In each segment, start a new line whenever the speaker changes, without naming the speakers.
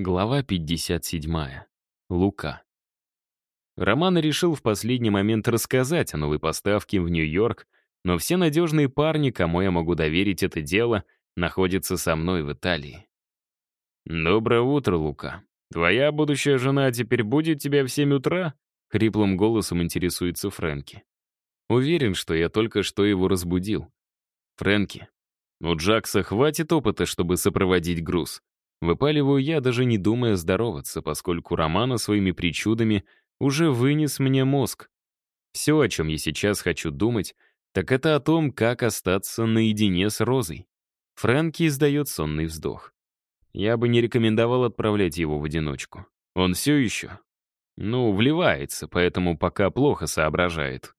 Глава 57. Лука. Роман решил в последний момент рассказать о новой поставке в Нью-Йорк, но все надежные парни, кому я могу доверить это дело, находятся со мной в Италии. «Доброе утро, Лука. Твоя будущая жена теперь будет тебя в 7 утра?» — хриплым голосом интересуется Фрэнки. Уверен, что я только что его разбудил. «Фрэнки, у Джакса хватит опыта, чтобы сопроводить груз. Выпаливаю я, даже не думая здороваться, поскольку Романа своими причудами уже вынес мне мозг. Все, о чем я сейчас хочу думать, так это о том, как остаться наедине с Розой. Фрэнки издает сонный вздох. Я бы не рекомендовал отправлять его в одиночку. Он все еще, ну, вливается, поэтому пока плохо соображает.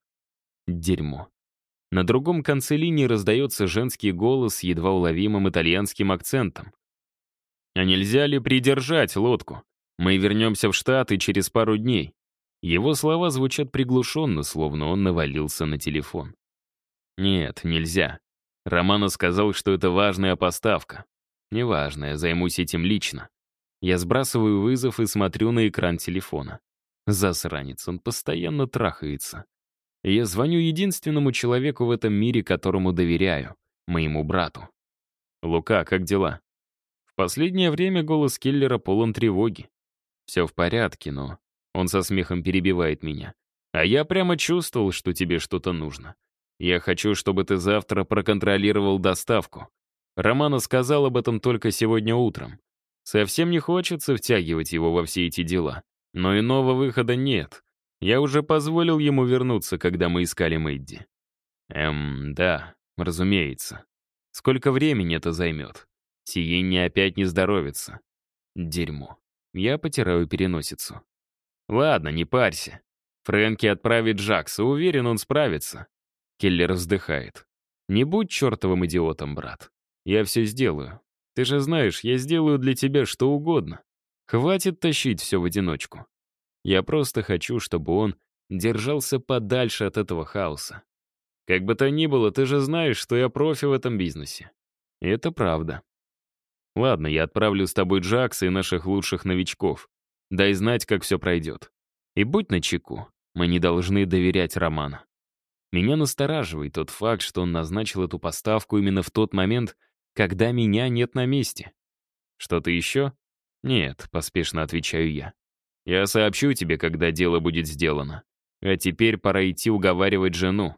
Дерьмо. На другом конце линии раздается женский голос с едва уловимым итальянским акцентом. А нельзя ли придержать лодку? Мы вернемся в Штаты через пару дней. Его слова звучат приглушенно, словно он навалился на телефон. Нет, нельзя. Романо сказал, что это важная поставка. Неважно, я займусь этим лично. Я сбрасываю вызов и смотрю на экран телефона. Засранец, он постоянно трахается. я звоню единственному человеку в этом мире, которому доверяю, моему брату. «Лука, как дела?» Последнее время голос киллера полон тревоги. Все в порядке, но он со смехом перебивает меня. А я прямо чувствовал, что тебе что-то нужно. Я хочу, чтобы ты завтра проконтролировал доставку. Романа сказал об этом только сегодня утром. Совсем не хочется втягивать его во все эти дела. Но иного выхода нет. Я уже позволил ему вернуться, когда мы искали Мэдди. Эм, да, разумеется. Сколько времени это займет? Сиенне опять не здоровится. Дерьмо. Я потираю переносицу. Ладно, не парься. Фрэнки отправит Джакса, уверен, он справится. Келлер вздыхает. Не будь чертовым идиотом, брат. Я все сделаю. Ты же знаешь, я сделаю для тебя что угодно. Хватит тащить все в одиночку. Я просто хочу, чтобы он держался подальше от этого хаоса. Как бы то ни было, ты же знаешь, что я профи в этом бизнесе. Это правда. Ладно, я отправлю с тобой Джакса и наших лучших новичков. Дай знать, как все пройдет. И будь начеку. Мы не должны доверять Роману. Меня настораживает тот факт, что он назначил эту поставку именно в тот момент, когда меня нет на месте. Что-то еще? Нет, поспешно отвечаю я. Я сообщу тебе, когда дело будет сделано. А теперь пора идти уговаривать жену.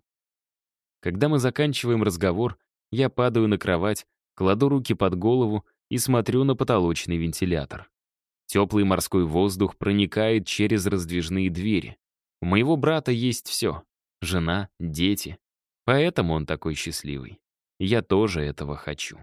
Когда мы заканчиваем разговор, я падаю на кровать, кладу руки под голову и смотрю на потолочный вентилятор. Теплый морской воздух проникает через раздвижные двери. У моего брата есть все — жена, дети. Поэтому он такой счастливый. Я тоже этого хочу.